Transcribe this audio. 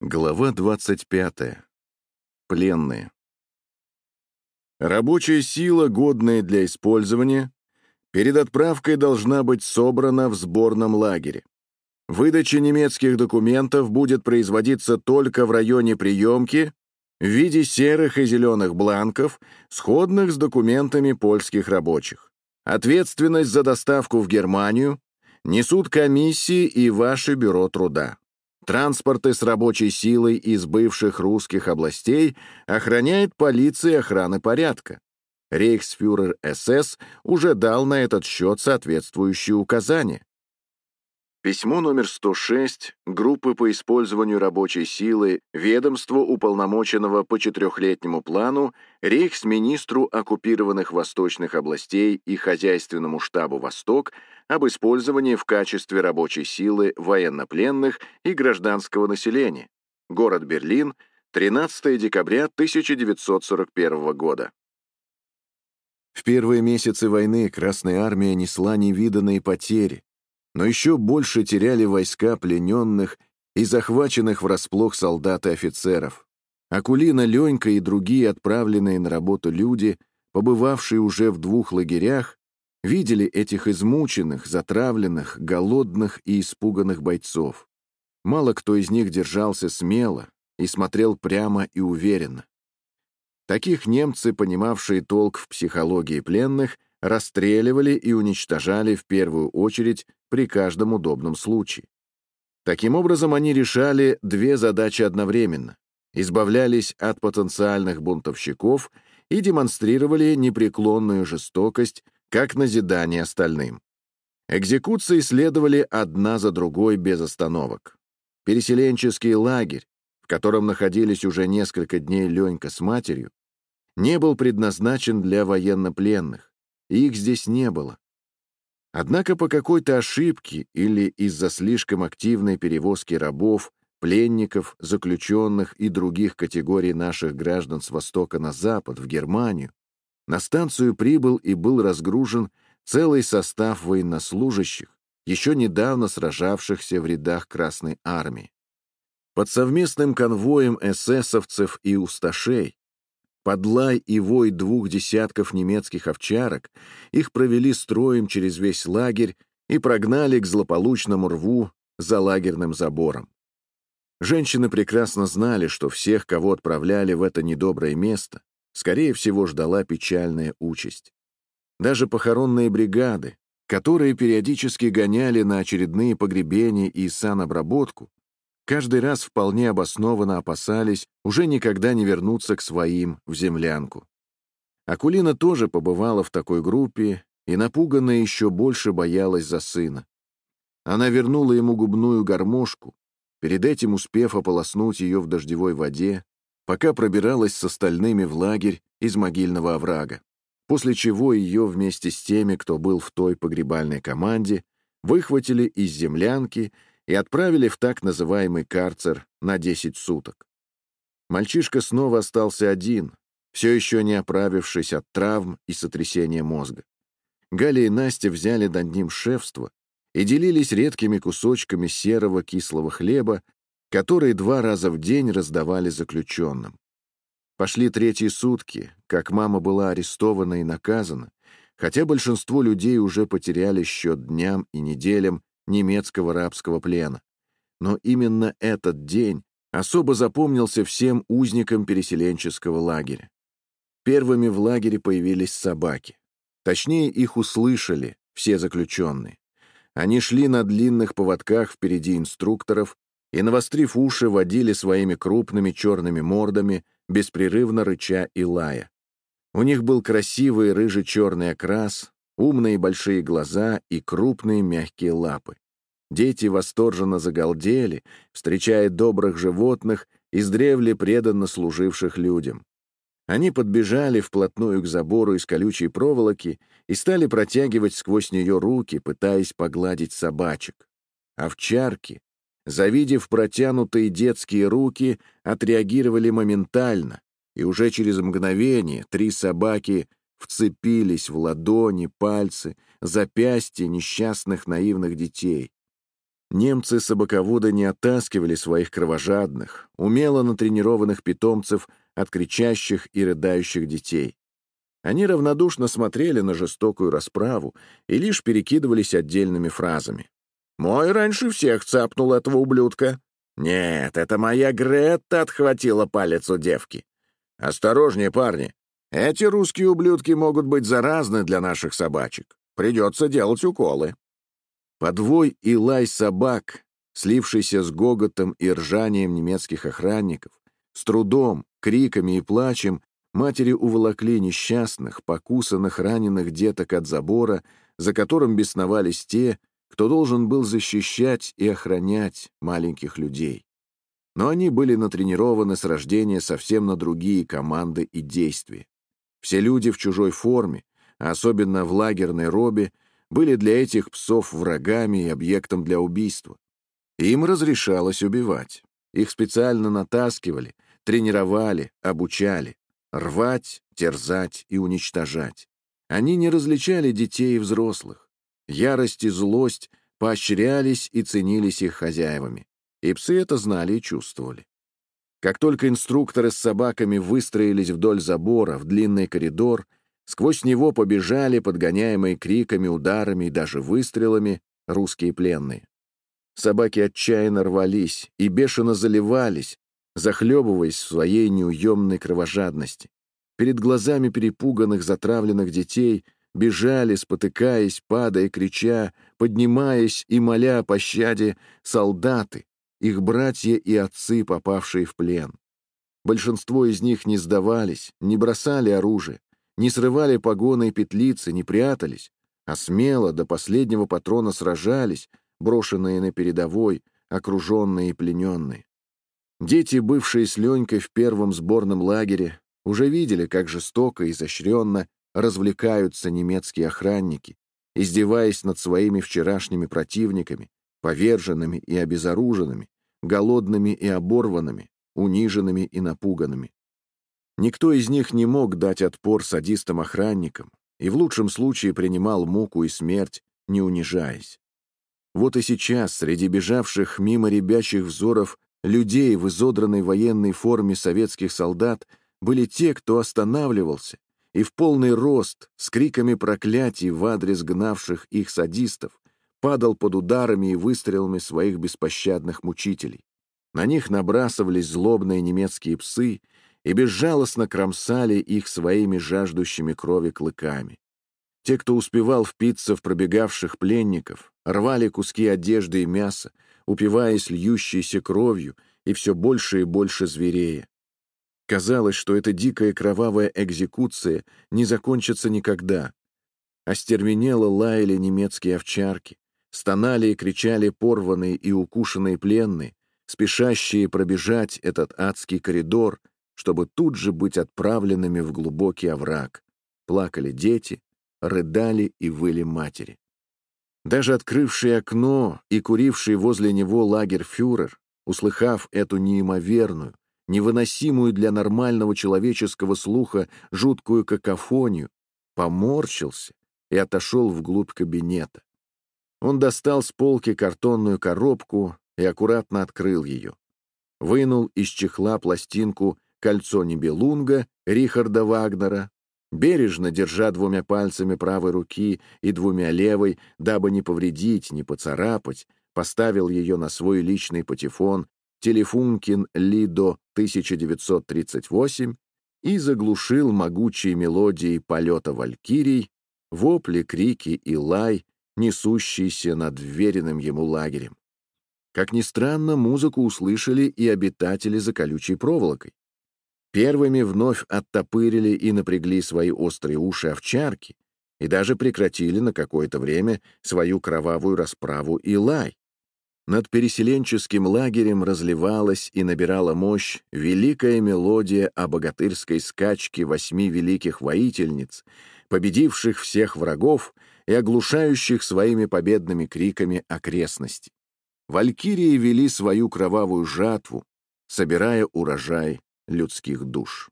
Глава 25. Пленные. Рабочая сила, годная для использования, перед отправкой должна быть собрана в сборном лагере. Выдача немецких документов будет производиться только в районе приемки в виде серых и зеленых бланков, сходных с документами польских рабочих. Ответственность за доставку в Германию несут комиссии и ваше бюро труда. Транспорты с рабочей силой из бывших русских областей охраняет полиция охраны порядка. Рейхсфюрер СС уже дал на этот счет соответствующие указания. Письмо номер 106 группы по использованию рабочей силы ведомству уполномоченного по четырехлетнему плану рейхсминистру оккупированных восточных областей и хозяйственному штабу «Восток» об использовании в качестве рабочей силы военнопленных и гражданского населения. Город Берлин, 13 декабря 1941 года. В первые месяцы войны Красная Армия несла невиданные потери, но еще больше теряли войска плененных и захваченных врасплох солдат и офицеров. Акулина, Ленька и другие отправленные на работу люди, побывавшие уже в двух лагерях, видели этих измученных, затравленных, голодных и испуганных бойцов. Мало кто из них держался смело и смотрел прямо и уверенно. Таких немцы, понимавшие толк в психологии пленных, расстреливали и уничтожали в первую очередь при каждом удобном случае. Таким образом, они решали две задачи одновременно — избавлялись от потенциальных бунтовщиков и демонстрировали непреклонную жестокость как назидание остальным. Экзекуции следовали одна за другой без остановок. Переселенческий лагерь, в котором находились уже несколько дней Ленька с матерью, не был предназначен для военнопленных, их здесь не было. Однако по какой-то ошибке или из-за слишком активной перевозки рабов, пленников, заключенных и других категорий наших граждан с востока на запад, в Германию, на станцию прибыл и был разгружен целый состав военнослужащих, еще недавно сражавшихся в рядах Красной Армии. Под совместным конвоем эсэсовцев и усташей, под лай и вой двух десятков немецких овчарок, их провели строем через весь лагерь и прогнали к злополучному рву за лагерным забором. Женщины прекрасно знали, что всех, кого отправляли в это недоброе место, скорее всего, ждала печальная участь. Даже похоронные бригады, которые периодически гоняли на очередные погребения и санобработку, каждый раз вполне обоснованно опасались уже никогда не вернуться к своим в землянку. Акулина тоже побывала в такой группе и, напуганная, еще больше боялась за сына. Она вернула ему губную гармошку, перед этим успев ополоснуть ее в дождевой воде, пока пробиралась с остальными в лагерь из могильного оврага, после чего ее вместе с теми, кто был в той погребальной команде, выхватили из землянки и отправили в так называемый карцер на 10 суток. Мальчишка снова остался один, все еще не оправившись от травм и сотрясения мозга. Галя и Настя взяли над ним шефство и делились редкими кусочками серого кислого хлеба, которые два раза в день раздавали заключенным. Пошли третьи сутки, как мама была арестована и наказана, хотя большинство людей уже потеряли счет дням и неделям немецкого рабского плена. Но именно этот день особо запомнился всем узникам переселенческого лагеря. Первыми в лагере появились собаки. Точнее, их услышали все заключенные. Они шли на длинных поводках впереди инструкторов, и, навострив уши, водили своими крупными черными мордами, беспрерывно рыча и лая. У них был красивый рыже-черный окрас, умные большие глаза и крупные мягкие лапы. Дети восторженно загалдели, встречая добрых животных, издревле преданно служивших людям. Они подбежали вплотную к забору из колючей проволоки и стали протягивать сквозь нее руки, пытаясь погладить собачек. Овчарки, завидев протянутые детские руки, отреагировали моментально, и уже через мгновение три собаки вцепились в ладони, пальцы, запястья несчастных наивных детей. Немцы-собаководы не оттаскивали своих кровожадных, умело натренированных питомцев от кричащих и рыдающих детей. Они равнодушно смотрели на жестокую расправу и лишь перекидывались отдельными фразами. «Мой раньше всех цапнул этого ублюдка». «Нет, это моя Гретта отхватила палец у девки». «Осторожнее, парни. Эти русские ублюдки могут быть заразны для наших собачек. Придется делать уколы». Подвой и лай собак, слившийся с гоготом и ржанием немецких охранников, с трудом, криками и плачем, матери уволокли несчастных, покусанных, раненых деток от забора, за которым бесновались те, кто должен был защищать и охранять маленьких людей. Но они были натренированы с рождения совсем на другие команды и действия. Все люди в чужой форме, особенно в лагерной робе, были для этих псов врагами и объектом для убийства. Им разрешалось убивать. Их специально натаскивали, тренировали, обучали. Рвать, терзать и уничтожать. Они не различали детей и взрослых. Ярость и злость поощрялись и ценились их хозяевами. И псы это знали и чувствовали. Как только инструкторы с собаками выстроились вдоль забора в длинный коридор, сквозь него побежали, подгоняемые криками, ударами и даже выстрелами, русские пленные. Собаки отчаянно рвались и бешено заливались, захлебываясь в своей неуемной кровожадности. Перед глазами перепуганных, затравленных детей бежали, спотыкаясь, падая, крича, поднимаясь и моля о пощаде солдаты, их братья и отцы, попавшие в плен. Большинство из них не сдавались, не бросали оружие, не срывали погоны и петлицы, не прятались, а смело до последнего патрона сражались, брошенные на передовой, окруженные и плененные. Дети, бывшие с Ленькой в первом сборном лагере, уже видели, как жестоко и изощренно развлекаются немецкие охранники, издеваясь над своими вчерашними противниками, поверженными и обезоруженными, голодными и оборванными, униженными и напуганными. Никто из них не мог дать отпор садистам-охранникам и в лучшем случае принимал муку и смерть, не унижаясь. Вот и сейчас, среди бежавших мимо ребячих взоров людей в изодранной военной форме советских солдат были те, кто останавливался и в полный рост, с криками проклятий в адрес гнавших их садистов, падал под ударами и выстрелами своих беспощадных мучителей. На них набрасывались злобные немецкие псы и безжалостно кромсали их своими жаждущими крови клыками. Те, кто успевал впиться в пробегавших пленников, рвали куски одежды и мяса, упиваясь льющейся кровью и все больше и больше зверея. Казалось, что эта дикая кровавая экзекуция не закончится никогда. Остервенело лаяли немецкие овчарки, стонали и кричали порванные и укушенные пленные, спешащие пробежать этот адский коридор, чтобы тут же быть отправленными в глубокий овраг. Плакали дети, рыдали и выли матери. Даже открывший окно и куривший возле него лагерь-фюрер, услыхав эту неимоверную, невыносимую для нормального человеческого слуха жуткую какофонию, поморщился и отошел вглубь кабинета. Он достал с полки картонную коробку и аккуратно открыл ее. Вынул из чехла пластинку «Кольцо Нибелунга» Рихарда Вагнера, бережно держа двумя пальцами правой руки и двумя левой, дабы не повредить, не поцарапать, поставил ее на свой личный патефон Телефункин Лидо 1938 и заглушил могучие мелодии полета валькирий, вопли, крики и лай, несущиеся над веренным ему лагерем. Как ни странно, музыку услышали и обитатели за колючей проволокой. Первыми вновь оттопырили и напрягли свои острые уши овчарки и даже прекратили на какое-то время свою кровавую расправу и лай. Над переселенческим лагерем разливалась и набирала мощь великая мелодия о богатырской скачке восьми великих воительниц, победивших всех врагов и оглушающих своими победными криками окрестности. Валькирии вели свою кровавую жатву, собирая урожай людских душ.